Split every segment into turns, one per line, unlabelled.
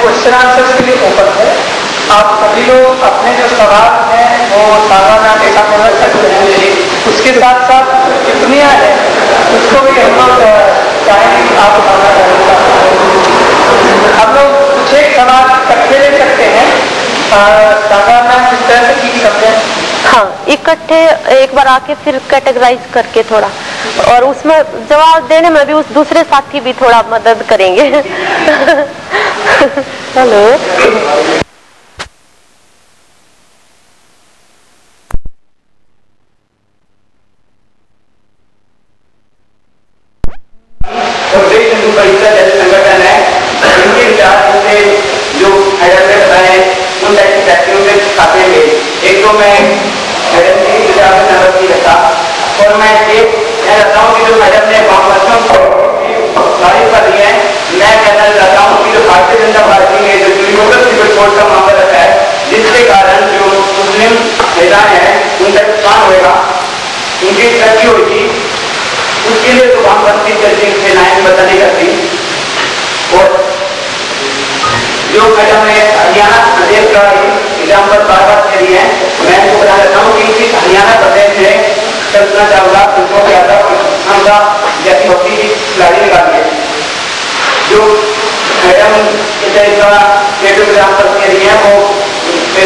Question answer के लिए open है। आप सभी लोग अपने जो सवाल हैं, वो सालाना डेटा में रख सकते हैं। उसके साथ साथ टिप्पणियाँ हैं, उसको भी हम लोग चाहेंगे कि आप उठाना हम लोग कुछ एक सवाल इकट्ठे ले सकते हैं सालाना किस तरह से की करते हैं,
इकट्ठे एक बार आके फिर कैटेगराइज करके थोड़ा। और उसमें जवाब देने में भी उस दूसरे साथी भी थोड़ा मदद करेंगे। हेलो।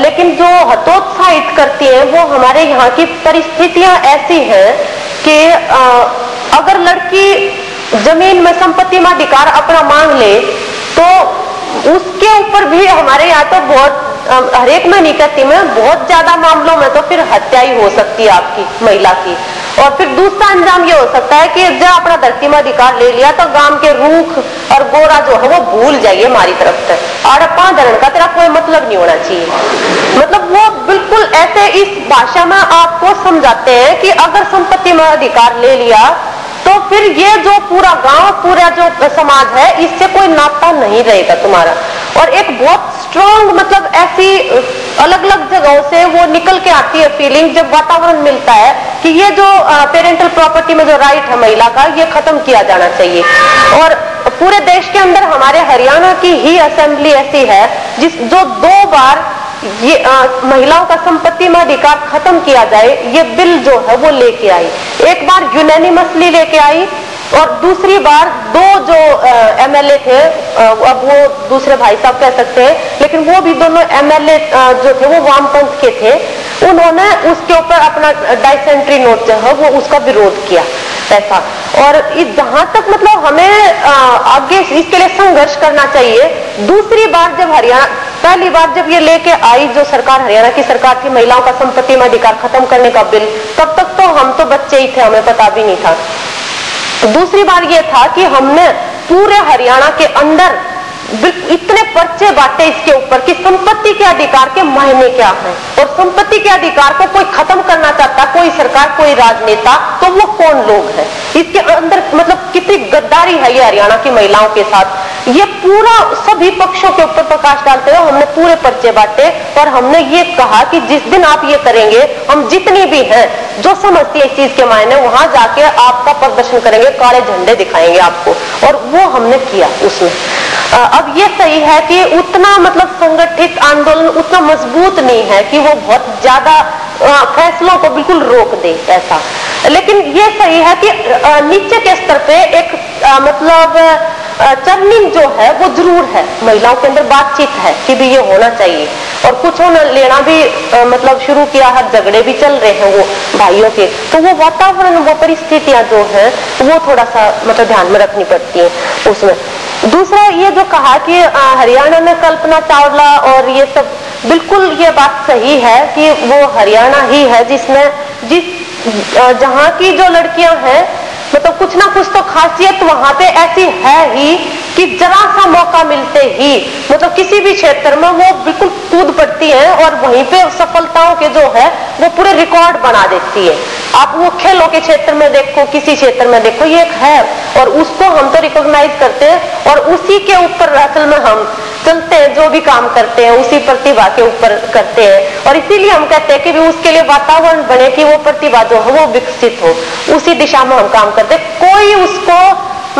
लेकिन जो हतोत्साहित करती हैं, वो हमारे यहाँ की परिस्थितियाँ ऐसी हैं कि अगर लड़की ज़मीन में संपत्ति में अधिकार अपना मांग ले तो उसके ऊपर भी हमारे यहाँ तो बहुत हरेक में नहीं कहती मैं बहुत ज़्यादा मामलों में तो फिर हत्या ही हो सकती है आपकी, महिला की। और फिर दूसरा अंजाम ये हो सकता है कि जब अपना धरती में अधिकार ले लिया तो गाँव के रूख और गोरा जो है, वो भूल जाइए हमारी तरफ़ से। अड़प्पा धरण का तेरा कोई मतलब नहीं होना चाहिए। मतलब वो बिल्कुल ऐसे इस भाषा में आपको समझाते हैं कि अगर संपत्ति में अधिकार ले लिया तो फिर ये जो पूरा गाँव, पूरा जो समाज है, इससे कोई नाता नहीं रहेगा तुम्हारा। और एक बहुत स्ट्रॉन्ग मतलब ऐसी अलग अलग जगहों से वो निकल के आती है फीलिंग जब वातावरण मिलता है कि ये जो पेरेंटल प्रॉपर्टी में जो राइट है महिला का ये खत्म किया जाना चाहिए। और पूरे देश के अंदर हमारे हरियाणा की ही असेंबली ऐसी है जिस जो दो बार ये आ, महिलाओं का संपत्ति में अधिकार खत्म किया जाए ये बिल जो है वो लेके आई। एक बार यूनैनिमसली लेके आई और दूसरी बार दो जो एमएलए थे आ, अब वो दूसरे भाई साहब कह सकते हैं लेकिन वो भी दोनों एमएलए जो थे वो वामपंथ के थे। उन्होंने उसके ऊपर अपना डाइसेंट्री नोट जो है वो उसका विरोध किया ऐसा। और जहाँ तक मतलब हमें आगे इसके लिए संघर्ष करना चाहिए। दूसरी बार जब हरियाणा पहली बार जब ये लेके आई जो सरकार हरियाणा की सरकार थी महिलाओं का संपत्ति में अधिकार खत्म करने का बिल तब तक तो हम तो बच्चे ही थे हमें पता भी नहीं था। दूसरी बार ये था कि हमने पूरे हरियाणा के अंदर इतने पर्चे बांटे इसके ऊपर कि संपत्ति के अधिकार के मायने क्या हैं। और संपत्ति के अधिकार को कोई खत्म करना चाहता, कोई सरकार, कोई राजनेता तो वो कौन लोग हैं? इसके अंदर मतलब कितनी गद्दारी है ये हरियाणा की महिलाओं के साथ। ये पूरा सभी पक्षों के ऊपर प्रकाश डालते हुए हमने पूरे पर्चे बांटे और हमने ये कहा कि जिस दिन आप ये करेंगे, हम जितनी भी हैं जो समझती है इस चीज़ के मायने, वहाँ जाके आपका प्रदर्शन करेंगे, काले झंडे दिखाएँगे आपको। और वो हमने किया उसमें। अब ये सही है कि उतना मतलब संगठित आंदोलन उतना मज़बूत नहीं है कि वो बहुत ज़्यादा फैसलों को बिल्कुल रोक दे ऐसा। लेकिन ये सही है कि नीचे के स्तर पे एक मतलब चर्निंग जो है वो ज़रूर है। महिलाओं के अंदर बातचीत है कि भी ये होना चाहिए। और कुछ होना लेना भी आ, मतलब शुरू किया है झगड़े भी चल रहे हैं वो भाइयों के। तो वो वातावरण वो परिस्थितियाँ जो है वो थोड़ा सा मतलब ध्यान में रखनी पड़ती है उसमें। दूसरा ये जो कहा कि हरियाणा में कल्पना चावला और ये सब बिल्कुल ये बात सही है कि वो हरियाणा ही है जिसमें जिस जहाँ की जो लड़कियाँ हैं मतलब कुछ ना कुछ तो खासियत वहाँ पे ऐसी है ही कि जरा सा मौका मिलते ही मतलब किसी भी क्षेत्र में वो बिल्कुल कूद पड़ती है और वहीं पे सफलताओं के जो है, वो पूरे रिकॉर्ड बना देती है। आप वो खेलों के क्षेत्र में देखो, किसी क्षेत्र में देखो, ये है। और उसको हम तो रिकॉग्नाइज करते हैं और उसी के ऊपर असल में हम चलते हैं, जो भी काम करते हैं, उसी प्रतिभा के ऊपर करते हैं। और इसीलिए हम कहते हैं कि भी उसके लिए वातावरण बने कि वो प्रतिभा जो है, वो विकसित हो। उसी दिशा में हम काम करते हैं। कोई उसको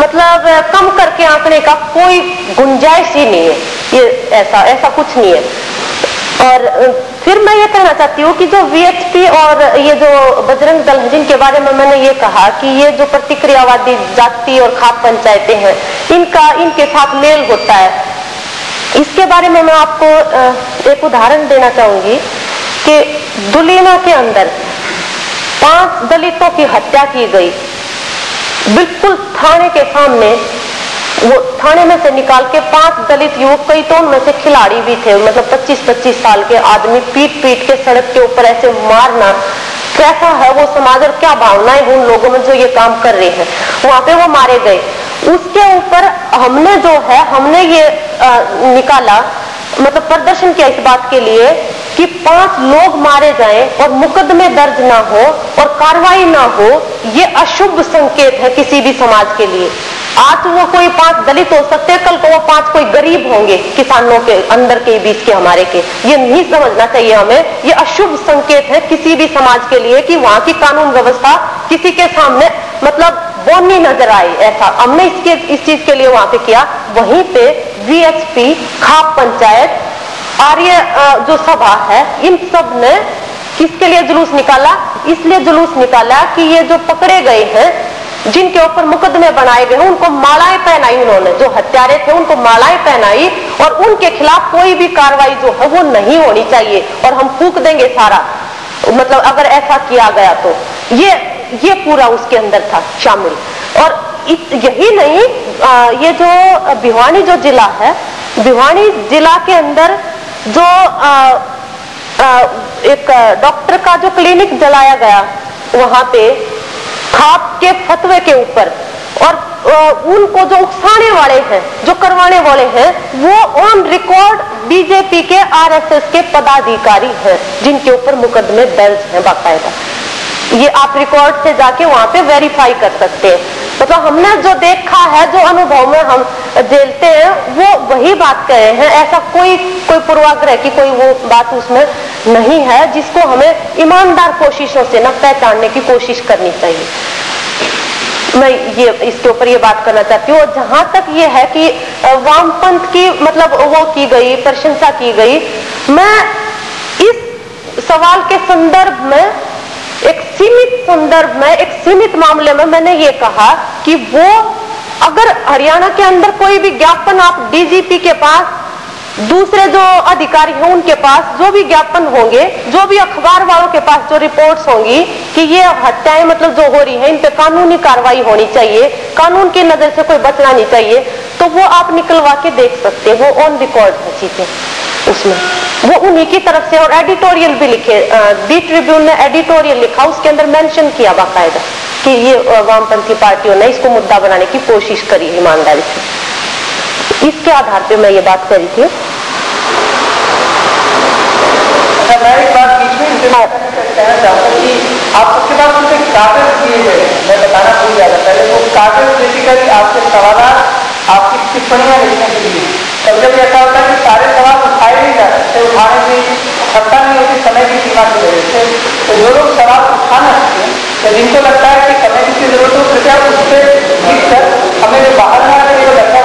मतलब कम करके आंकने का कोई गुंजाइश ही नहीं है। ये ऐसा ऐसा कुछ नहीं है। और फिर मैं ये कहना चाहती हूँ कि जो वीएचपी और ये जो बजरंग दल है, जिनके बारे में मैंने ये कहा कि ये जो प्रतिक्रियावादी जाति और खाप पंचायतें हैं, इनका, इनके साथ मेल होता है। इसके बारे में मैं आपको एक उदाहरण देना चाहूँगी कि दुलीना के अंदर पाँच दलितों की हत्या की गई। बिल्कुल थाने के सामने वो थाने में से निकाल के पाँच दलित युवक कई तो उनमें से खिलाड़ी भी थे मतलब 25-25 साल के आदमी पीट पीट के सड़क के ऊपर ऐसे मारना कैसा है वो समाज और क्या भावनाएँ उन लोगों में जो ये काम कर रहे हैं? वहाँ पे वो मारे गए। उसके ऊपर हमने जो है हमने ये आ, निकाला मतलब प्रदर्शन किया इस बात के लिए कि पाँच लोग मारे जाएँ और मुकदमे दर्ज ना हो और कार्रवाई ना हो ये अशुभ संकेत है किसी भी समाज के लिए। आज वो कोई पाँच दलित हो सकते हैं, कल को वो पाँच कोई गरीब होंगे किसानों के अंदर के बीच के हमारे के। ये नहीं समझना चाहिए हमें। ये अशुभ संकेत है किसी भी समाज के लिए कि वहाँ की कानून व्यवस्था किसी के सामने मतलब बोनी नज़र आई, ऐसा। हमने इसके, इस चीज़ के लिए वहाँ पे किया। वहीं पे वीएचपी खाप पंचायत, आर्य जो सभा है, इन सबने किसके लिए जुलूस निकाला? इसलिए जुलूस निकाला कि ये जो पकड़े गए हैं जिनके ऊपर मुकदमे बनाए गए उनको मालाएँ पहनाई उन्होंने जो हत्यारे थे उनको मालाएँ पहनाई और उनके खिलाफ कोई भी कार्रवाई जो है वो नहीं होनी चाहिए और हम फूक देंगे सारा। मतलब अगर ऐसा किया गया तो। ये ये पूरा उसके अंदर था शामिल। और यही नहीं आ, ये जो भिवानी जो जिला है भिवानी जिला के अंदर जो आ, आ, एक डॉक्टर का जो क्लिनिक जलाया गया वहाँ पे खाप के फतवे के ऊपर और उनको जो उकसाने वाले हैं, जो करवाने वाले हैं, वो ऑन रिकॉर्ड बीजेपी के आरएसएस के पदाधिकारी हैं, जिनके ऊपर मुकदमे दर्ज हैं बाकायदा। ये आप रिकॉर्ड से जाके वहाँ पे वेरीफाई कर सकते हैं। मतलब तो हमने जो देखा है, जो अनुभव में हम झेलते हैं, वो वही बात कहे हैं। ऐसा कोई कोई पूर्वाग्रह की कोई वो बात उसमें नहीं है जिसको हमें ईमानदार कोशिशों से ना पहचानने की कोशिश करनी चाहिए। मैं ये, इसके ऊपर ये बात करना चाहती हूँ, और जहाँ तक ये है कि वामपंथ की मतलब वो की गई, प्रशंसा की गई, मैं इस सवाल के संदर्भ में, एक सीमित संदर्भ में, एक सीमित मामले में मैंने ये कहा कि वो, अगर हरियाणा के अंदर कोई भी ज्ञापन आप डीजीपी के पास दूसरे जो अधिकारी हैं, उनके पास जो भी ज्ञापन होंगे, जो भी अखबार वालों के पास जो रिपोर्ट्स होंगी कि ये हत्याएँ मतलब जो हो रही है, इन पे कानूनी कार्रवाई होनी चाहिए, कानून की नज़र से कोई बचना नहीं चाहिए तो वो आप निकलवा के देख सकते हो ऑन रिकॉर्ड है चीज़ें उसमें। वो उन्हीं की तरफ़ से और एडिटोरियल भी लिखे दी ट्रिब्यून ने एडिटोरियल लिखा, उसके अंदर मेंशन किया बाकायदा कि ये वामपंथी पार्टियों ने इसको मुद्दा बनाने की कोशिश करी ईमानदारी से। इसके आधार पे मैं ये बात करी थी।
आप उसके बाद कुछ कागज़ दिए गए मैं बताना भूल जाता पहले वो कागज़ बेसिकली आपके सवाल आपकी टिप्पणियाँ लिखने के लिए। कभी कभी ऐसा होता है कि सारे सवाल उठाए नहीं जा सकते उठाने की क्षमता नहीं होती समय की सीमा की वजह से। तो जो लोग सवाल उठाना सकते हैं तो जिनको लगता है कि समय की ज़रूरत हो कृपया उससे जीत कर हमें जो बाहर ना करें वो लगता है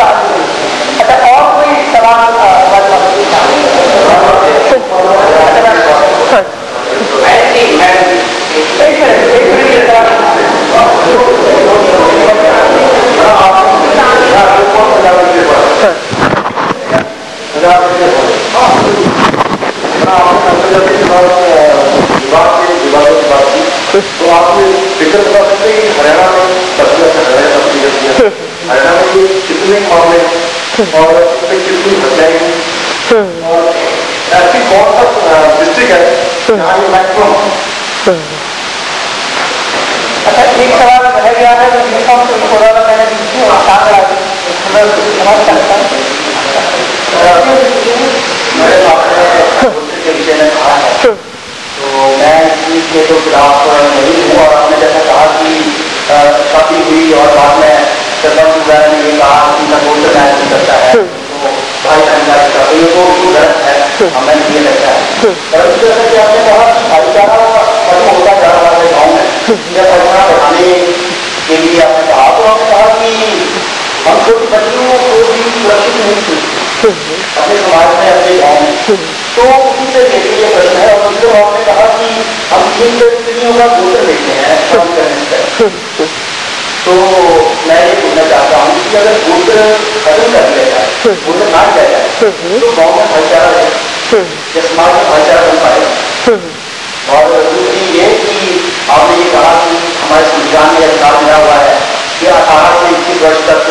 अच्छा और कोई सवाल एक मिनट एक मिनट
तो आपने फ़िक्र बता सकते हैं हरियाणा में सबसे अच्छा हरियाणा सबसे हरियाणा में कितने मामले और कितनी हत्याएँ और ऐसी कौन सा डिस्ट्रिक्ट है जहाँ ये मैक्सिमम
अच्छा एक सवाल रह गया है यूनिफॉर्म से थोड़ा मैंने आसान लगा समझ सकता
पास के तो खिलाफ नहीं हूँ और आपने जैसा कहा कि शादी हुई और बाद में सरपंच वगैरह ने ये कहा कि मैं वोटर मैच करता है तो भाई बहन का तो ये तो गलत है हमें ये लगता है परंतु जैसा कि आपने कहा भाईचारा खत्म होता जा रहा है गाँव में जब भाईचारा बढ़ाने के लिए आपने कहा तो आपने कहा कि हम छोटी बच्चियों को भी सुरक्षित नहीं अपने समाज में, अपने गाँव में। तो उसी से लेके ये प्रश्न है, और दूसरे आपने कहा कि हम तीन स्त्रियों का गोचर लेते हैं तो मैं ये पूछना चाहता हूँ कि अगर गोचर खत्म कर दिया जाए गोचर ना किया जाए तो गाँव में भाईचारा रहे, या समाज में भाईचारा बन पाए। और दूसरी ये कि आपने ये कहा कि हमारे संविधान में अधिकार मिला हुआ है कि अठारह से इक्कीस वर्ष तक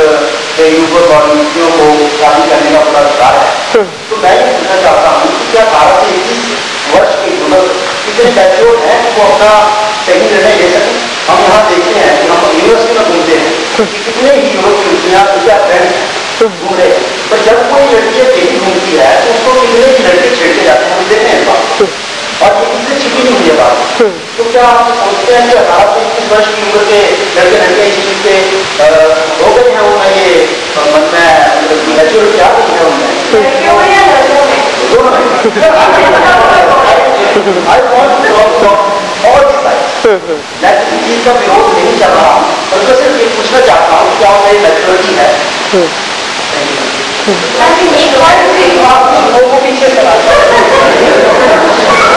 के युवक और युवतियों को शादी करने का पूरा अधिकार है। तो मैं ये पूछना चाहता हूँ कि क्या अठारह से इक्कीस वर्ष के युवक कितने मैच्योर हैं वो अपना सही निर्णय ले सकें? हम यहाँ देखते हैं कि हम यूनिवर्सिटी में घूमते हैं कि कितने ही युवक युवतियाँ क्या फ्रेंड घूम रहे हैं। पर जब कोई लड़की अकेली घूमती है तो उसको कितने ही लड़के छेड़ते जाते हैं? हम देखते हैं बात ये छिपी नहीं है बात तो क्या सोचते हैं कि अठारह से इक्कीस वर्ष की उम्र के लड़के लड़के इस चीज़ से हो गए हैं उनमें ये मन आ गई है उनमें मैं का विरोध नहीं कर रहा हूँ मैं सिर्फ़ ये पूछना चाहता हूँ क्या मेरी मेच्योरिटी है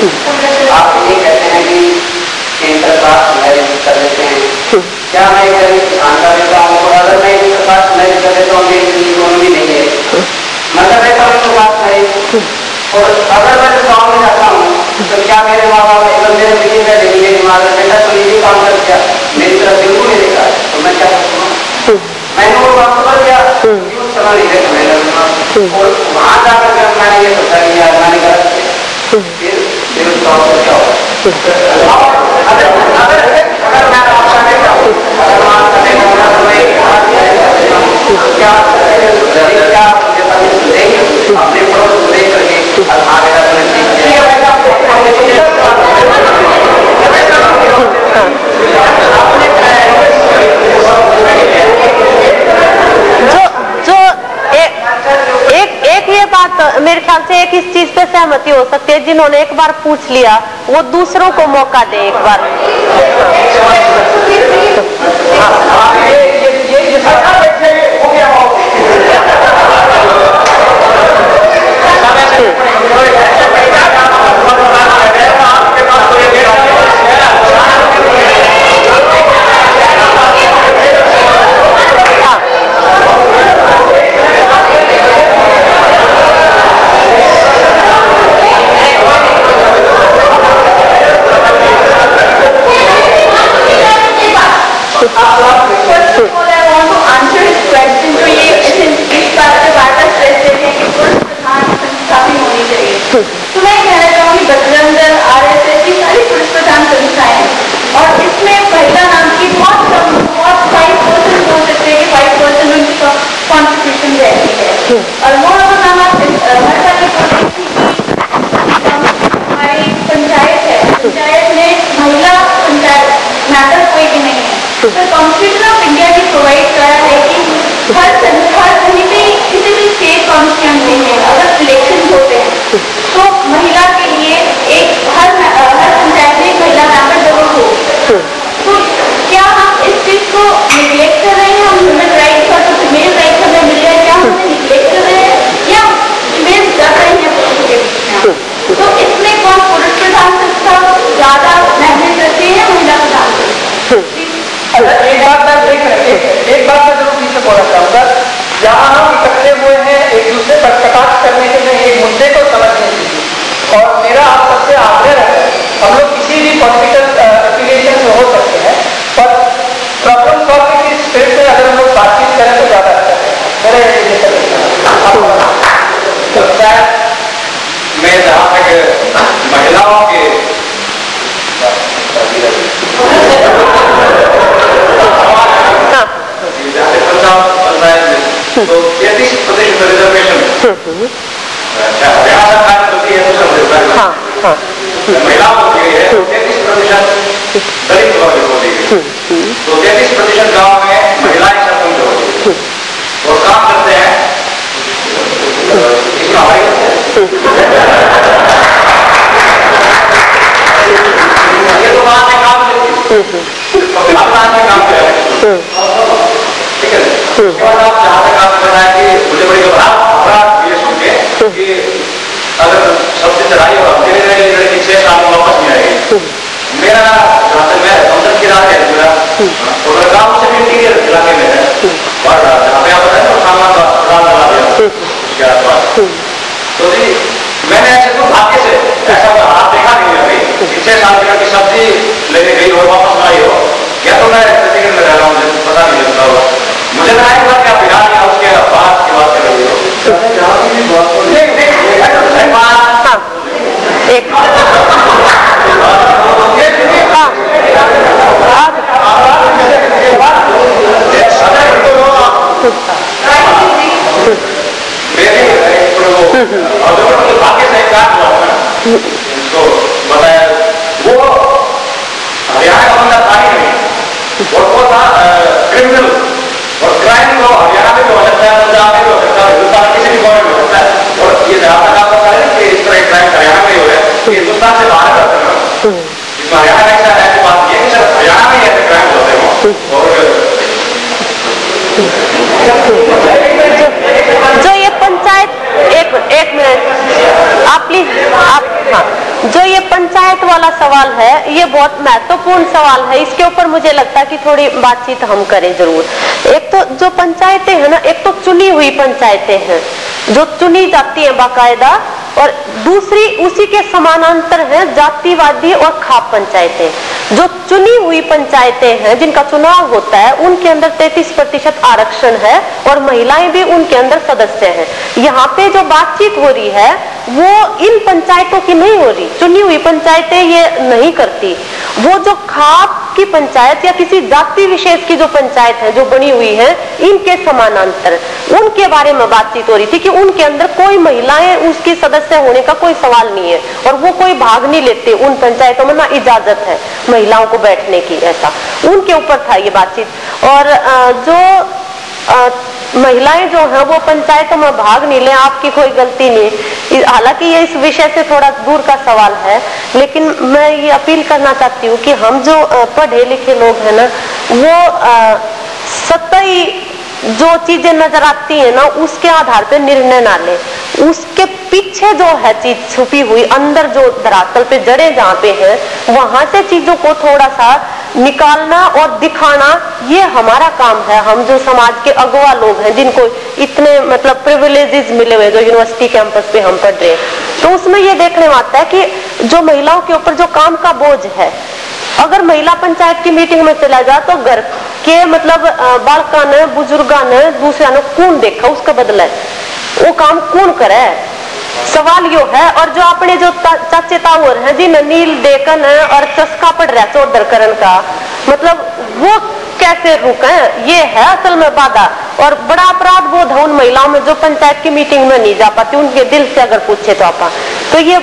आप ये कहते हैं कि सेंटर क्लास मैरिज कर लेते हैं।
क्या मैं इधर ध्यान देता हूँ? और अगर मैं इंटर क्लास मैरिज कर देता हूँ मेरी इकोनॉमी नहीं है। मतलब ऐसा इंटर क्लास मैरिज और अगर मैं तो गाँव में जाता हूँ तो क्या मेरे माँ बाप एकदम मेरे मीटिंग कर देंगे माँ का बेटा तो ये काम कर दिया। मेरी तरफ़ बिल्कुल नहीं देखा। तो मैं क्या करूँगा मैंने वो बात तो समझ गया उस समय नहीं देखा मैंने और वहाँ जाकर मैंने ये सोचा कि यार मैंने गलत किया। हूँ हूँ तो
मेरे ख्याल से एक इस चीज़ पे सहमति हो सकती है, जिन्होंने एक बार पूछ लिया, वो दूसरों को मौका दे एक बार।
ये ये ये ये सारा बैठे हो गया
First of all, I want to answer his question. तो ये इस बात पे बार बार स्ट्रेस देते हैं कि पुरुष प्रधान संस्था भी होनी चाहिए तो मैं कहना चाहूँगी Bajrang Dal R S S की सारी पुरुष प्रधान संस्थाएँ हैं और इसमें महिला नाम की बहुत कम बहुत फाइव परसेंट बोल सकते हैं कि फाइव परसेंट उनकी कॉन्ट्रीब्यूशन रहती है और मोर ओवर मैम आप हमेशा की हमारी पंचायत है पंचायत में महिला पंचायत मैटर कोई भी नहीं है तो कॉन्स्टिट्यूशन ऑफ़ इंडिया ने प्रोवाइड करा है कि हर सं- हर कहीं पे किसी भी स्टेट कॉन्स्टिट्यूंसी में अगर सिलेक्शन होते हैं तो महिला के लिए एक हर मै- अ, हर पंचायत में एक महिला मेंबर ज़रूर हो तो क्या हम इस चीज़ को निग्लेक्ट कर रहे हैं हम ह्यूमन राइट्स और जो फीमेल राइट्स हमें मिल रहे हैं क्या हम उन्हें निग्लेक्ट कर रहे हैं या फीमेल कर रहे हैं पुरुषों के बीच में तो इसमें कौन पुरुष प्रधान संस्था ज़्यादा मेहनत करती है महिला प्रधान संस्था
अच्छा एक बात मैं देख रहे एक, एक बात मैं ज़रूर पीछे बोलना चाहूँगा यहाँ हम इकट्ठे हुए हैं एक दूसरे पर कटाक्ष करने के लिए एक मुद्दे को समझने के लिए और मेरा आप सबसे आग्रह है हम लोग किसी भी पॉलिटिकल एफिलिएशन से हो सकते हैं पर प्रॉब्लम सॉल्विंग की स्पिरिट में अगर हम लोग बातचीत करें तो ज़्यादा अच्छा है मेरा ये
तो शायद मैं जहाँ तक महिलाओं के
हाँ
जहाँ तक पंजाब पंचायत में तो तैतीस प्रतिशत रिजर्वेशन अच्छा हरियाणा सरकार ने तो की है दूसरा मुद्दा
हाँ हाँ
महिलाओं को दी है तैतीस प्रतिशत दलित वर्ग को दी गई तो तैतीस प्रतिशत गाँव में महिलाएँ सरपंच होती हैं और काम करते हैं इसमें हमारी ये तो बात है काम करती अब काम कर रहे ठीक है उसके बाद आप जहाँ तक आपने बताया कि मुझे बड़ी घबराहट घबराहट ये सुन के कि अगर सबसे चढ़ाई और धीरे धीरे लड़की छह साल में वापस नहीं आएगी मेरा जहाँ तक मैं संसद की राह है मेरा तो गाँव से भी इंटीरियर इलाके में है और जहाँ पे आप बताए ना सामान राम लगा दिया उसके आसपास तो जी, मैंने ऐसे तो भाग्य से ऐसा हाथ कि छह साल की सब्ज़ी लेने गई और वापस ना आई हो? या तो मैं चंडीगढ़ में रह रहा हूँ पता नहीं लगता होगा। मुझे लगा एक बार क्या बिहार या उसके बाद की बात कर रही हो? एक
हाँ।
और भाग्य से एक काम हुआ था उसको बताया वो हरियाणा का बंदा था ही नहीं। और वो था क्रिमिनल और क्राइम तो हरियाणा में भी हो सकता है पंजाब में भी हो सकता है हिंदुस्तान किसी भी गवर्नमेंट में हो है। और ये जहाँ तक आपको कहा कि इस तरह क्राइम हरियाणा में हो रहा है ये हिंदुस्तान से बाहर हैं इसमें हरियाणा का ऐसा ऐसी बात ये कि सर हरियाणा में ऐसे क्राइम होते हो। और
जो ये पंचायत, एक एक मिनट। आप प्लीज़, आप हाँ। जो ये पंचायत वाला सवाल है, ये बहुत महत्वपूर्ण सवाल है। इसके ऊपर मुझे लगता है कि थोड़ी बातचीत हम करें ज़रूर। एक तो जो पंचायतें हैं ना, एक तो चुनी हुई पंचायतें हैं, जो चुनी जाती है बाकायदा और दूसरी उसी के समानांतर है जातिवादी और खाप पंचायतें। जो चुनी हुई पंचायतें हैं, जिनका चुनाव होता है, उनके अंदर 33 प्रतिशत आरक्षण है और महिलाएँ भी उनके अंदर सदस्य हैं। यहाँ पे जो बातचीत हो रही है, वो इन पंचायतों की नहीं हो रही। चुनी हुई पंचायतें ये नहीं करती। वो जो खाप की पंचायत या किसी जाति विशेष की जो पंचायत है, जो बनी हुई है, इनके समानांतर, उनके बारे में बातचीत हो रही थी कि उनके अंदर कोई महिलाएँ, उसके सदस्य होने का कोई सवाल नहीं है और वो कोई भाग नहीं लेते उन पंचायतों में, ना इजाज़त है महिलाओं को बैठने की, ऐसा। उनके ऊपर था ये बातचीत और जो महिलाएँ जो है, वो पंचायतों में भाग नहीं ले, आपकी कोई गलती नहीं हालाँकि ये इस विषय से थोड़ा दूर का सवाल है, लेकिन मैं ये अपील करना चाहती हूँ कि हम जो पढ़े लिखे लोग हैं ना, वो सतही जो चीज़ें नज़र आती है ना, उसके आधार पे निर्णय ना ले। उसके पीछे जो है चीज़ छुपी हुई, अंदर जो धरातल पे जड़े जहाँ पे है, वहाँ से चीज़ों को थोड़ा सा निकालना और दिखाना, ये हमारा काम है। हम जो समाज के अगवा लोग हैं, जिनको इतने मतलब प्रिविलेजेस मिले हुए जो यूनिवर्सिटी कैंपस पे हम पढ़ रहे हैं तो उसमें ये देखने में आता है कि जो महिलाओं के ऊपर जो काम का बोझ है, अगर महिला पंचायत की मीटिंग में चला जाए तो घर के मतलब बालका ने बुजुर्गा ने दूसरा ने कौन देखा, उसका बदला वो काम कौन करे? सवाल यो है, और जो अपने जो चाचे तावर है जी नील देखन है, और चस्का पड़ रहा है चौधर करण का मतलब वो कैसे रुके? ये है असल में बाधा। और बड़ा अपराध बोध है उन महिलाओं में जो पंचायत की मीटिंग में नहीं जा पाती, उनके दिल से अगर पूछे तो आप। तो ये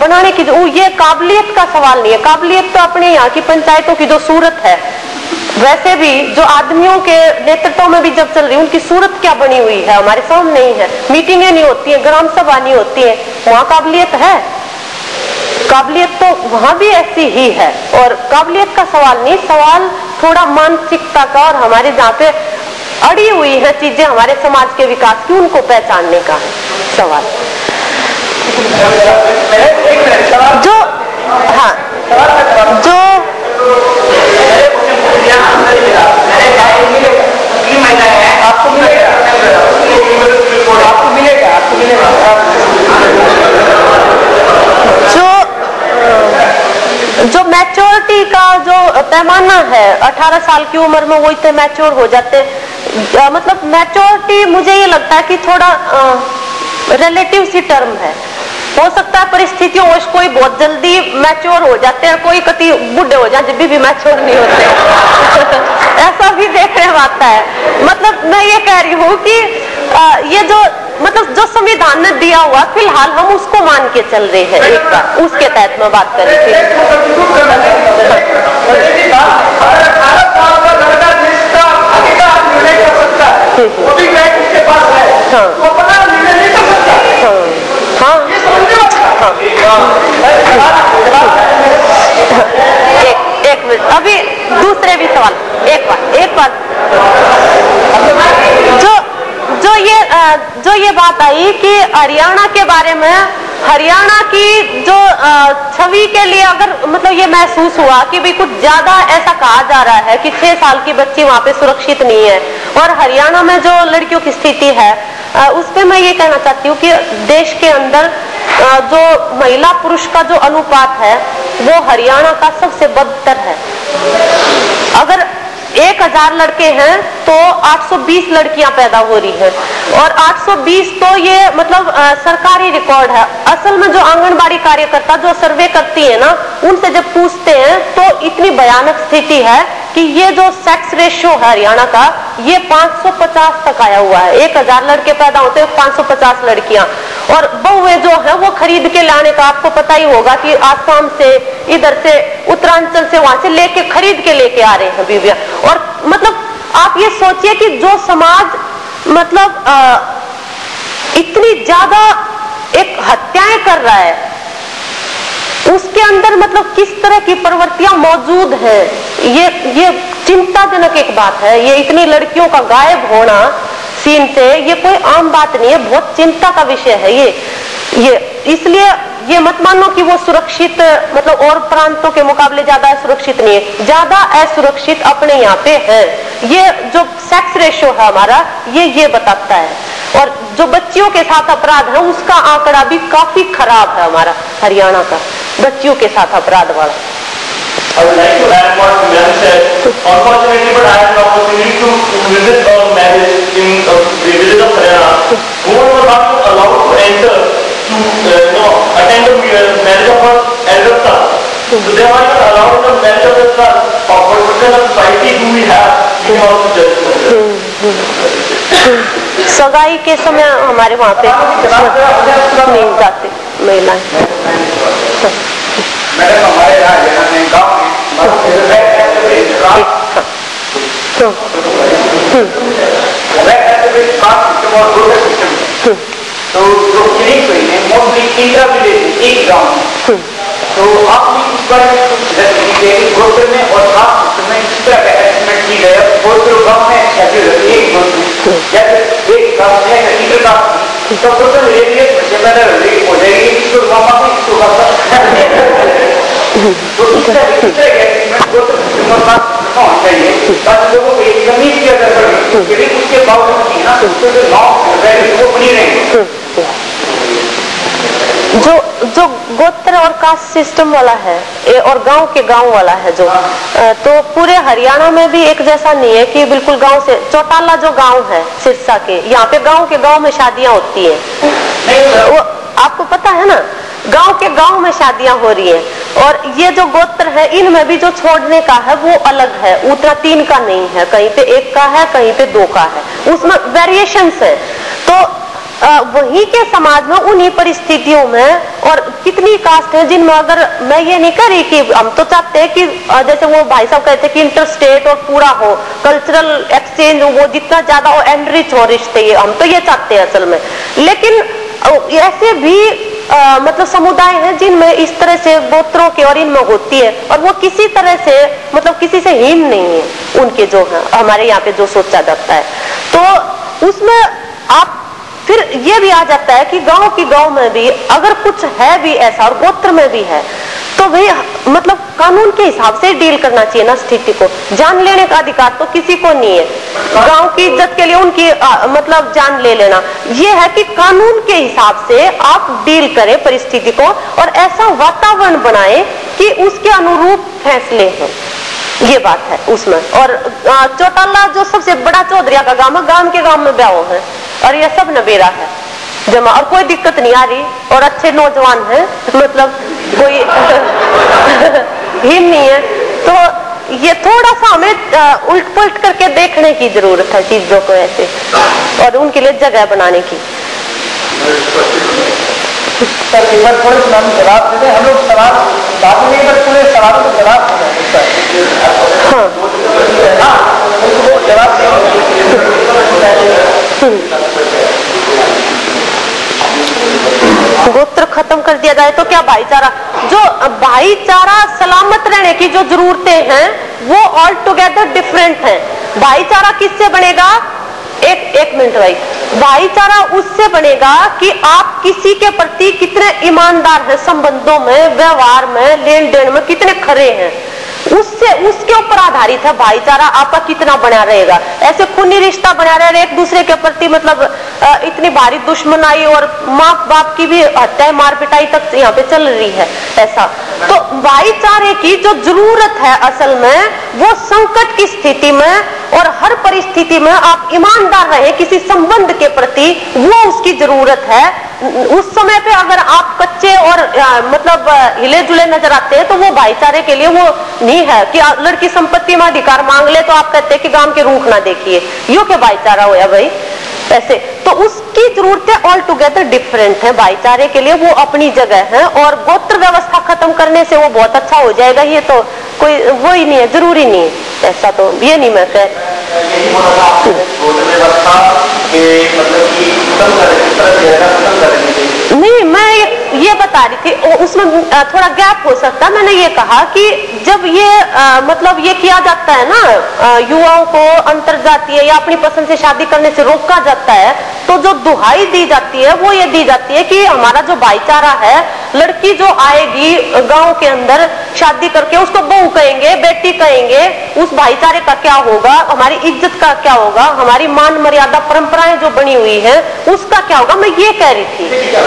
बनाने की ये काबिलियत का सवाल नहीं है। काबिलियत तो अपने यहाँ की पंचायतों की जो सूरत है, वैसे भी जो आदमियों के नेतृत्व में भी जब चल रही उनकी सूरत क्या बनी हुई है? हमारे सामने नहीं है। मीटिंगें नहीं होती है, ग्राम सभा नहीं होती है। वहाँ काबिलियत है? काबिलियत तो वहाँ भी ऐसी ही है। और काबिलियत का सवाल नहीं, सवाल थोड़ा मानसिकता का और हमारे जहाँ पे अड़ी हुई है चीज़ें हमारे समाज के विकास की, उनको पहचानने का है। सवाल। जो हाँ जो
आपको मिलेगा आपको मिलेगा आपको मिलेगा
जो जो मैच्योरिटी का जो पैमाना है 18 साल की उम्र में वो इतने मैच्योर हो जाते हैं। मतलब मैच्योरिटी मुझे ये लगता है कि थोड़ा रिलेटिव सी टर्म है। हो सकता है परिस्थितियों वश कोई बहुत जल्दी मैच्योर हो जाते हैं कोई कति बुढ़े हो जाए जब भी, भी मैच्योर नहीं होते। ऐसा भी देखने में आता है। मतलब मैं ये कह रही हूँ कि आ, ये जो मतलब जो संविधान ने दिया हुआ, फ़िलहाल हम उसको मान के चल रहे हैं, एक बार, उसके तहत में बात कर रही हाँ। एक मिनट, अभी दूसरे भी सवाल, एक बार एक बार। जो जो ये जो ये बात आई कि हरियाणा के बारे में, हरियाणा की जो छवि के लिए अगर मतलब ये महसूस हुआ कि भाई कुछ ज़्यादा ऐसा कहा जा रहा है कि छह साल की बच्ची वहाँ पे सुरक्षित नहीं है और हरियाणा में जो लड़कियों की स्थिति है उस पर मैं ये कहना चाहती हूँ कि देश के अंदर जो महिला पुरुष का जो अनुपात है, वो हरियाणा का सबसे बदतर है। अगर एक हज़ार लड़के हैं तो 820 लड़कियाँ पैदा हो रही हैं। और 820 तो ये मतलब आ, सरकारी रिकॉर्ड है। असल में जो आंगनबाड़ी कार्यकर्ता जो सर्वे करती है ना उनसे जब पूछते हैं तो इतनी भयानक स्थिति है कि ये जो सेक्स रेशियो है हरियाणा का ये 550 तक आया हुआ है। एक हज़ार लड़के पैदा होते हैं 550 लड़कियाँ। और बहुए जो है वो खरीद के लाने का आपको पता ही होगा कि आसाम से इधर से उत्तरांचल से वहाँ से लेके खरीद के लेके आ रहे हैं बीविया। और मतलब आप ये सोचिए कि जो समाज मतलब आ, इतनी ज़्यादा एक हत्याएँ कर रहा है उसके अंदर मतलब किस तरह की प्रवृत्तियाँ मौजूद है ये ये चिंताजनक एक बात है। ये इतनी लड़कियों का गायब होना से ये कोई आम बात नहीं है बहुत चिंता का विषय है ये। ये इसलिए ये मत मानो कि वो सुरक्षित मतलब और प्रांतों के मुकाबले ज़्यादा सुरक्षित नहीं है। ज़्यादा असुरक्षित अपने यहाँ पे है। ये जो सेक्स रेशियो है हमारा ये ये बताता है। और जो बच्चियों के साथ अपराध है उसका आंकड़ा भी काफ़ी खराब है हमारा हरियाणा का बच्चियों के साथ अपराध वाला.
Unfortunately, but I had an opportunity to visit a marriage in uh, the village of Haryana. Women were not allowed to enter to uh, you know, attend the uh, marriage of her elder son. So they were not allowed the marriage of their son. Of what kind of society do we have? We can also judge myself.
सगाई के समय हमारे वहाँ पे नहीं जाते महिलाएँ
madam हमारे यहाँ हरियाणा में गाँव में
तो
तो जो क्लिनिक हुई है मोस्टली इंट्रा विलेज एक गाँव में तो आपने इस बारे में है गोत्र में और खास में किस तरह का एस्टिमेट की गया गोत्र गाँव में रहती है एक गोत्र या फिर एक गाँव में या लीटर गाँव में तो गोत्र रेडियस में जिम्मेदार हो जाएगी इसको गाँव में इसको गाँव तो होना चाहिए ताकि लोगों को ये कमी जा सके कि उसके बावजूद भी ना उसके जो नौ वैल्यू वो बनी रहेंगे
जो जो गोत्र और कास्ट सिस्टम वाला है ये और गाँव के गाँव वाला है जो तो पूरे हरियाणा में भी एक जैसा नहीं है कि बिल्कुल गाँव से चौटाला जो गाँव है सिरसा के यहाँ पे गाँव के गाँव में शादियाँ होती है। वो आपको पता है ना, गाँव के गाँव में शादियाँ हो रही हैं और ये जो गोत्र है, इनमें भी जो छोड़ने का है, वो अलग है। उतना तीन का नहीं है, कहीं पे एक का है, कहीं पे दो का है। उसमें वेरिएशन है। तो वहीं के समाज में उन्हीं परिस्थितियों में और कितनी कास्ट है जिनमें अगर मैं ये नहीं कह रही कि हम तो चाहते हैं कि जैसे वो भाई साहब कहते हैं कि इंटर स्टेट और पूरा हो कल्चरल एक्सचेंज वो जितना ज़्यादा हो एनरिच हो रिश्ते ये हम तो ये चाहते हैं असल में। लेकिन ऐसे भी अ, मतलब समुदाय हैं जिनमें इस तरह से गोत्रों के और इनमें होती है और वो किसी तरह से मतलब किसी से हीन नहीं है उनके जो है हमारे यहाँ पे जो सोचा जाता है। तो उसमें आप फिर ये भी आ जाता है कि गाँव की गाँव में भी अगर कुछ है भी ऐसा और गोत्र में भी है तो भाई मतलब कानून के हिसाब से डील करना चाहिए ना स्थिति को। जान लेने का अधिकार तो किसी को नहीं है। गाँव की इज़्ज़त के लिए उनकी आ, मतलब जान ले लेना। ये है कि कानून के हिसाब से आप डील करें परिस्थिति को और ऐसा वातावरण बनाए कि उसके अनुरूप फैसले हों। ये बात है, उसमें। और चौटाला जो सबसे बड़ा चौधरिया का गाँव है गाँव के गाँव में ब्याह है। और ये सब नबेरा है। जमा, और कोई दिक्कत नहीं आ रही। और अच्छे नौजवान हैं मतलब कोई हिम नहीं है। तो ये थोड़ा सा हमें उल्ट पुलट करके देखने की ज़रूरत है चीज़ों को ऐसे, और उनके लिए जगह बनाने की।
सर एक बार थोड़े से हम जवाब लोग सवाल बाद में नहीं बस पूरे सवालों के जवाब
हाँ।
हाँ। जवाब
गोत्र खत्म कर दिया जाए तो क्या भाईचारा? जो भाईचारा सलामत रहने की जो जरूरतें हैं वो ऑल टुगेदर डिफरेंट हैं। भाईचारा किससे बनेगा? एक एक मिनट भाई। भाईचारा उससे बनेगा कि आप किसी के प्रति कितने ईमानदार हैं, संबंधों में, व्यवहार में लेन देन में कितने खरे हैं। उससे, उसके ऊपर आधारित है भाईचारा आपका कितना बना रहेगा। ऐसे खूनी रिश्ता बना रहे एक दूसरे के प्रति मतलब इतनी भारी दुश्मनाई और माँ बाप की भी हत्या मार पिटाई तक यहाँ पे चल रही है, ऐसा। तो भाईचारे की जो ज़रूरत है असल में, वो संकट की स्थिति में और हर परिस्थिति में आप ईमानदार रहे, किसी संबंध के प्रति वो उसकी ज़रूरत है। उस समय पे अगर आप कच्चे और अ, मतलब हिले जुले नज़र आते हैं तो वो भाईचारे के लिए वो नहीं है कि लड़की संपत्ति में अधिकार मांग ले तो आप कहते हैं कि गाँव के रूख ना देखिए। यो क्या भाईचारा होया भाई ऐसे तो उसकी जरूरतें ऑल टुगेदर डिफरेंट है। भाईचारे के लिए वो अपनी जगह है और गोत्र व्यवस्था खत्म करने से वो बहुत अच्छा हो जाएगा। ये तो कोई वो ही नहीं है ज़रूरी नहीं है। ऐसा तो ये नहीं मैं कह
मतलब
नहीं मैं ये- ये बता रही थी उसमें थोड़ा गैप हो सकता है। मैंने ये कहा कि जब ये आ, मतलब ये किया जाता है ना युवाओं को अंतर जातीय या अपनी पसंद से शादी करने से रोका जाता है तो जो दुहाई दी जाती है वो ये दी जाती है कि हमारा जो भाईचारा है लड़की जो आएगी गाँव के अंदर शादी करके उसको बहू कहेंगे बेटी कहेंगे उस भाईचारे का क्या होगा हमारी इज़्ज़त का क्या होगा हमारी मान मर्यादा परंपराएँ जो बनी हुई है उसका क्या होगा? मैं ये कह रही थी।
देखिए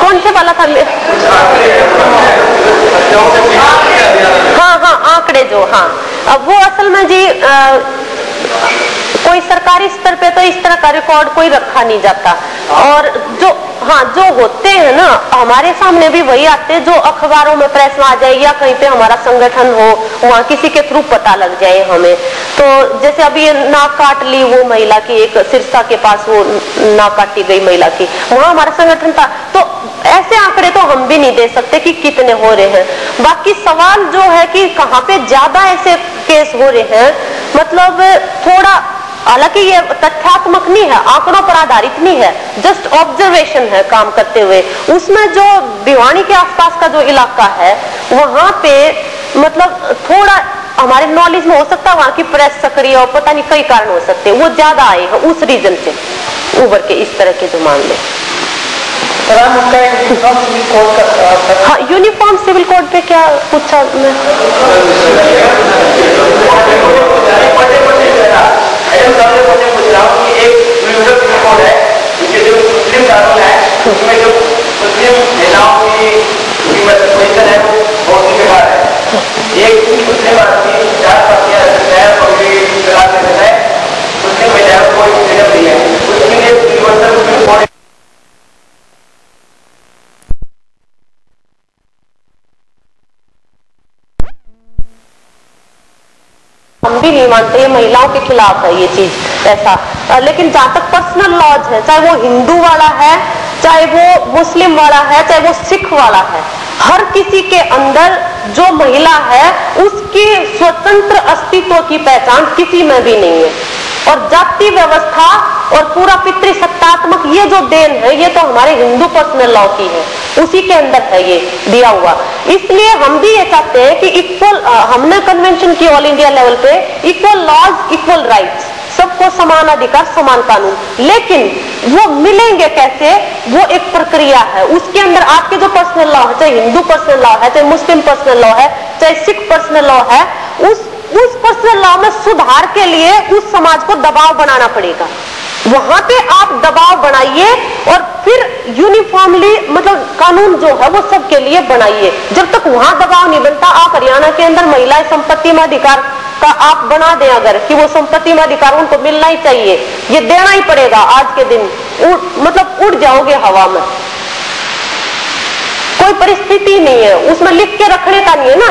कौन, से वाला था हाँ हाँ आंकड़े जो हाँ। अब वो असल में जी आ, कोई सरकारी स्तर पे तो इस तरह का रिकॉर्ड कोई रखा नहीं जाता। और जो हाँ जो होते हैं ना? हमारे सामने भी वही आते हैं जो अखबारों में प्रेस में आ जाए या कहीं पे हमारा संगठन हो, वहाँ किसी के थ्रू पता लग जाए हमें। तो जैसे अभी ये नाक काट ली वो महिला की, एक सिरसा के पास वो नाक काटी गई महिला की, वहाँ हमारा संगठन था। तो ऐसे आंकड़े तो हम भी नहीं दे सकते कि कितने हो रहे हैं। बाकी सवाल जो है कि कहाँ पे ज़्यादा ऐसे केस हो रहे हैं मतलब थोड़ा हालाँकि ये तथ्यात्मक नहीं है आंकड़ों पर आधारित नहीं है जस्ट ऑब्जर्वेशन है काम करते हुए उसमें जो भिवानी के आसपास का जो इलाका है वहाँ पे मतलब थोड़ा हमारे नॉलेज में हो सकता है वहाँ की प्रेस सक्रिय और पता नहीं कई कारण हो सकते हैं वो ज़्यादा आए हैं उस रीजन से उबर के इस तरह के जो मामले हाँ यूनिफॉर्म सिविल कोड पे क्या पूछा मैं
मैडम सबसे पहले पूछ रहा हूँ कि एक यूनिवर्सल रिपोर्ट है, जिसके जो मुस्लिम कानून है। उसमें जो मुस्लिम नेताओं की पोजिशन है वो बहुत ही बेकार है। एक मुस्लिम आदमी चार पत्तियाँ है और भी लगा देता है मुस्लिम महिलाओं को कोई फ्रीडम नहीं है। उसके लिए यूनिवर्सल रिपोर्ट
हम भी नहीं मानते, ये महिलाओं के खिलाफ है ये चीज़, ऐसा। लेकिन जहाँ तक पर्सनल लॉज है, चाहे वो हिंदू वाला है, चाहे वो मुस्लिम वाला है, चाहे वो सिख वाला है, हर किसी के अंदर जो महिला है, उसके स्वतंत्र अस्तित्व की पहचान किसी में भी नहीं है। और जाति व्यवस्था और पूरा पितृसत्तात्मक ये जो देन है, ये तो हमारे हिंदू पर्सनल लॉ की है। उसी के अंदर है ये, दिया हुआ। इसलिए हम भी ये चाहते हैं कि इक्वल हमने कन्वेंशन की ऑल इंडिया लेवल पे इक्वल लॉज इक्वल राइट्स सबको समान अधिकार, समान कानून। लेकिन वो मिलेंगे कैसे? वो एक प्रक्रिया है। उसके अंदर आपके जो पर्सनल लॉ है, चाहे हिंदू पर्सनल लॉ है, चाहे मुस्लिम पर्सनल लॉ है, चाहे सिख पर्सनल लॉ है, उस उस पर्सनल लॉ में सुधार के लिए उस समाज को दबाव बनाना पड़ेगा। वहाँ पे आप दबाव बनाइए और फिर यूनिफॉर्मली मतलब कानून जो है वो सबके लिए बनाइए। जब तक वहाँ दबाव नहीं बनता आप हरियाणा के अंदर महिला संपत्ति में अधिकार का आप बना दें अगर कि वो संपत्ति में अधिकार उनको मिलना ही चाहिए। ये देना ही पड़ेगा आज के दिन। उड़, मतलब उड़ जाओगे हवा में। कोई परिस्थिति नहीं है। उसमें लिख के रखने का नहीं है ना।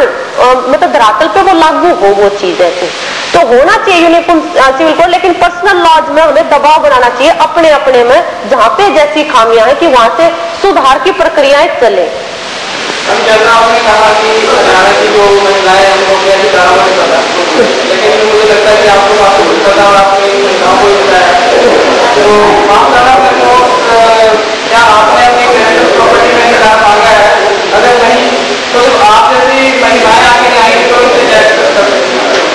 मतलब धरातल पे वो लागू हो वो चीज़ ऐसे। तो होना चाहिए यूनिफॉर्म सिविल कोड लेकिन पर्सनल लॉज में हमें दबाव बनाना चाहिए अपने अपने में, जहाँ पे जैसी खामियाँ हैं कि वहाँ से सुधार की प्रक्रियाएँ चले।
तो तो अगर नहीं तो आप जैसी महिलाएँ आगे नहीं आएँगी तो उनसे जायज़ कर सकते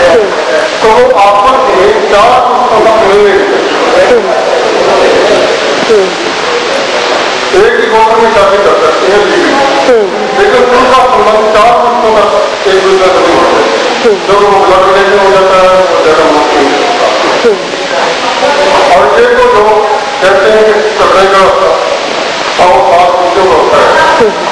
तो आपको चार पुस्तकों एक ही गोत्र में शादी कर सकते हैं लेकिन उनका संबंध चार पुस्तकों का एक दूसरे से नहीं होता जो ब्लड रिलेशन हो जाता है ज़्यादा मुश्किल और एक को जो कहते हैं कि सदैव और
पास होता है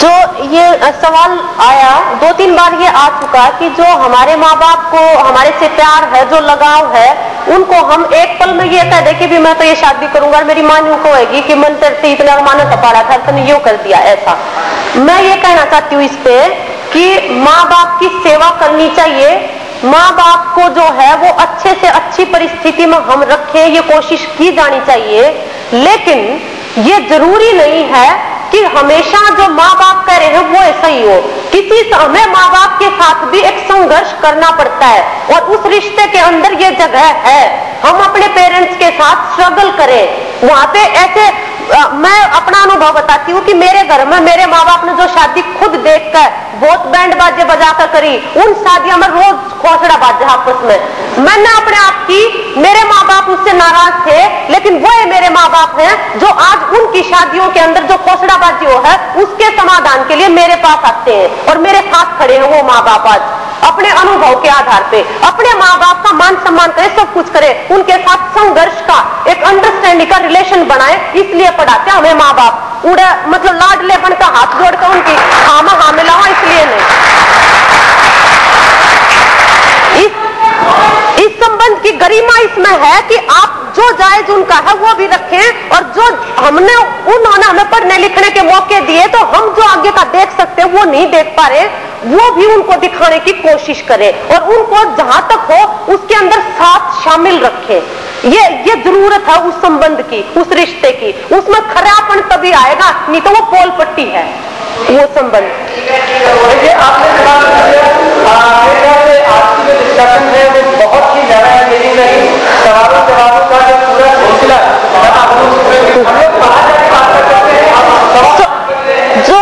जो ये सवाल
आया दो तीन बार ये आ चुका कि जो हमारे माँ बाप को, हमारे से प्यार है, जो लगाव है, उनको हम एक पल में ये कह दे कि भी मैं तो ये शादी करूँगा मेरी माँ यूँ कहेगी कि मन से इतना मानो तपा रहा था, तूने यूँ कर दिया, ऐसा। मैं ये कहना चाहती हूँ इस पे कि माँ बाप की सेवा करनी चाहिए। माँ बाप को जो है, वो अच्छे से अच्छी परिस्थिति में हम रखें, ये कोशिश की जानी चाहिए। लेकिन ये ज़रूरी नहीं है कि हमेशा जो माँ बाप कह रहे हैं वो ऐसा ही हो। किसी हमें माँ बाप के साथ भी एक संघर्ष करना पड़ता है और उस रिश्ते के अंदर ये जगह है। हम अपने पेरेंट्स के साथ स्ट्रगल करें। वहाँ पे ऐसे आ, मैं अपना अनुभव बताती हूँ कि मेरे घर में मेरे माँ बाप ने जो शादी खुद देखकर बहुत बैंड बाजे बजाकर करी। उन शादियों में रोज खोसड़ा बाजे आपस में। मैंने अपने आप की, मेरे माँ बाप मुझसे नाराज़ थे, लेकिन वो मेरे माँ बाप हैं जो आज उनकी शादियों के अंदर जो खोसड़ा बाजी हो है उसके समाधान के लिए मेरे पास आते हैं और मेरे साथ खड़े हैं वो माँ बाप आज। अपने अनुभव के आधार पे, अपने माँ बाप का मान सम्मान करे, सब कुछ करे, उनके साथ संघर्ष का, एक अंडरस्टैंडिंग का रिलेशन बनाए, इसलिए पढ़ाते हैं हमें माँ बाप उड़े मतलब लाडले बनकर हाथ जोड़कर उनकी हाँ में हाँ मिलाओ इसलिए नहीं। इस इस संबंध की गरिमा इसमें है कि आप जो जायज़ उनका है, वो भी रखें, और जो हमने, उन्होंने हमें पढ़ने लिखने के मौके दिए तो हम जो आगे का देख सकते हैं, वो नहीं देख पा रहे, वो भी उनको दिखाने की कोशिश करें, और उनको जहाँ तक हो, उसके अंदर साथ शामिल रखें। ये ये ज़रूरत है उस संबंध की उस रिश्ते की। उसमें खरापन तभी आएगा नहीं तो वो पोल पट्टी है वो संबंध।
देखिए आपने डिस्कशन है वो बहुत ही ज़्यादा मेरी नहीं सवालों जवाबों का पूरा सिलसिला
जो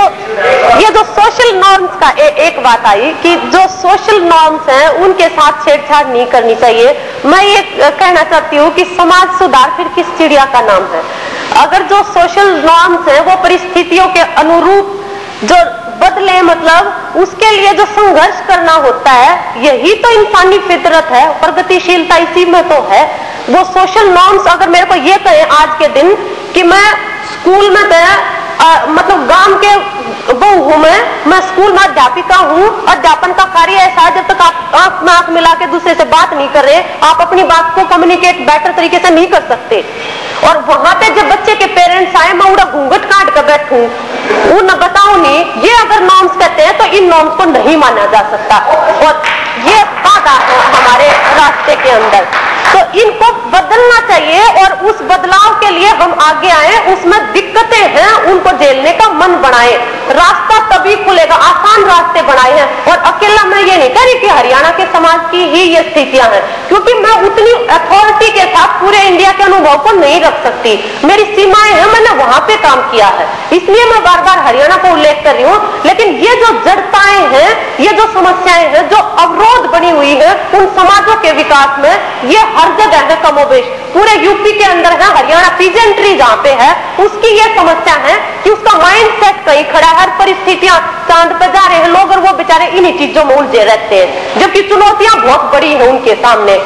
ये जो सोशल नॉर्म्स का ए, एक बात आई कि जो सोशल नॉर्म्स हैं उनके साथ छेड़छाड़ नहीं करनी चाहिए। मैं ये कहना चाहती हूँ कि समाज सुधार फिर किस चिड़िया का नाम है? अगर जो सोशल नॉर्म्स हैं, वो परिस्थितियों के अनुरूप जो बदले मतलब उसके लिए जो संघर्ष करना होता है, यही तो इंसानी फितरत है, प्रगतिशीलता इसी में तो है। वो सोशल नॉर्म्स अगर मेरे को ये कहे आज के दिन कि मैं स्कूल में गया मतलब गाँव के बहू हूँ मैं मैं स्कूल में अध्यापिका हूँ, अध्यापन का कार्य ऐसा है, जब तक आप आँख में आँख मिला के दूसरे से बात नहीं कर रहे आप अपनी बात को कम्युनिकेट बेटर तरीके से नहीं कर सकते। और वहाँ पे जब बच्चे के पेरेंट्स आए, मैं उड़ा घूंघट काट कर बैठूं उन बताओ नहीं ये अगर नॉर्म्स कहते हैं तो इन नॉर्म्स को नहीं माना जा सकता। और ये है हमारे रास्ते के अंदर। तो इनको बदलना चाहिए और उस बदलाव के लिए हम आगे आए, उसमें दिक्कतें हैं, उनको झेलने का मन बनाए रास्ता तभी खुलेगा, आसान रास्ते बनाए हैं। और अकेला मैं ये नहीं कह रही कि हरियाणा के समाज की ही ये स्थितियाँ हैं, क्योंकि मैं उतनी अथॉरिटी के साथ पूरे इंडिया के अनुभव को नहीं रख सकती। मेरी सीमाएँ हैं, मैंने वहाँ पे काम किया है। इसलिए मैं बार बार हरियाणा को उल्लेख कर रही हूँ, लेकिन ये जो जड़ताएँ हैं, ये जो समस्याएँ हैं, जो अवरोध बनी हुई है, उन समाजों के विकास में, ये हर जगह है कमोबेश। पूरे यूपी के अंदर है, हरियाणा पीजेंट्री जहाँ पे है, उसकी ये समस्या है कि उसका माइंड सेट कहीं खड़ा है, हर परिस्थितियाँ चाँद पे जा रहे हैं, लोग और वो बेचारे इन्हीं चीज़ों में उलझे रहते हैं, जबकि चुनौतियाँ बहुत बड़ी है उनके सामने।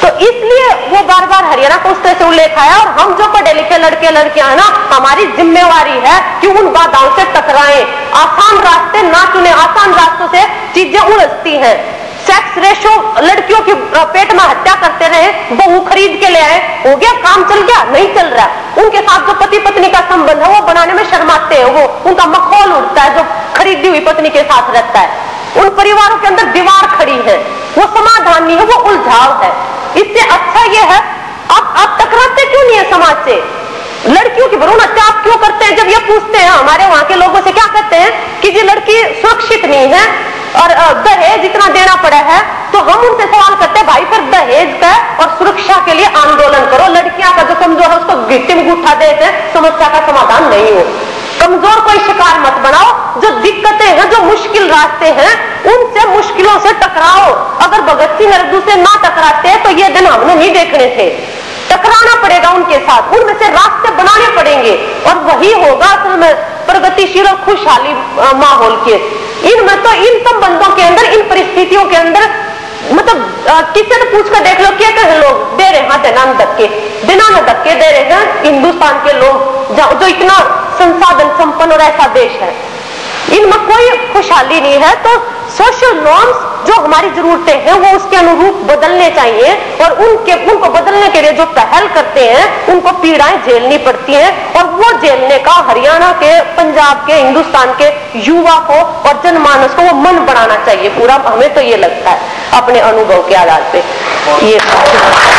तो इसलिए वो बार बार हरियाणा को उस तरह से उल्लेख आया और हम जो पढ़े लिखे लड़के लड़कियाँ हैं ना, हमारी जिम्मेवारी है कि उन बाधाओं से टकराएँ। आसान रास्ते ना चुने, आसान रास्तों से चीज़ें उलझती हैं। सेक्स रेशो लड़कियों की पेट में हत्या करते रहे, बहू खरीद के ले आए, हो गया, काम चल गया, नहीं चल रहा। उनके साथ जो पति पत्नी का संबंध है, वो बनाने में शर्माते हैं, वो, उनका मखौल उठता है, जो खरीदी हुई पत्नी के साथ रहता है। उन परिवारों के अंदर दीवार खड़ी है, वो समाधान नहीं है, वो उलझाव है। इससे अच्छा ये है आप आप टकराते क्यों नहीं है समाज से? लड़कियों की भ्रूण हत्या आप क्यों करते हैं? जब ये पूछते हैं हमारे, वहाँ के लोगों से क्या कहते हैं कि ये लड़की सुरक्षित नहीं है और दहेज इतना देना पड़ा है तो हम उनसे सवाल करते हैं, भाई फिर दहेज का और सुरक्षा के लिए आंदोलन करो। लड़कियाँ का जो कमज़ोर है उसको गिट्टी में गुठा देते समस्या का समाधान नहीं हो। कमज़ोर कोई शिकार मत बनाओ। जो दिक्कतें हैं, जो मुश्किल रास्ते हैं, उनसे मुश्किलों से टकराओ। अगर भगत सिंह से ना टकराते तो ये दिन हमने नहीं देखने थे। टकराना पड़ेगा उनके साथ। उनमें से रास्ते बनाने पड़ेंगे। और वही होगा असल में प्रगतिशील और खुशहाली माहौल के। इनमें तो इन संबंधों के अंदर, इन परिस्थितियों के अंदर मतलब किसी से पूछ कर देख लो, क्या कहे लोग? दे रहे हैं दिना धक्के। दिना में धक्के दे रहे हैं हिंदुस्तान के लोग जो इतना संसाधन संपन्न और ऐसा देश है। इनमें कोई खुशहाली नहीं है तो सोशल नॉर्म्स जो हमारी जरूरतें हैं, वो उसके अनुरूप बदलने चाहिए और उनके, उनको बदलने के लिए जो पहल करते हैं, उनको पीड़ाएँ झेलनी पड़ती हैं और वो झेलने का हरियाणा के, पंजाब के, हिंदुस्तान के युवा को और जनमानस को वो मन बनाना चाहिए पूरा। हमें तो ये लगता है, अपने अनुभव के आधार पे। ये
धन्यवाद।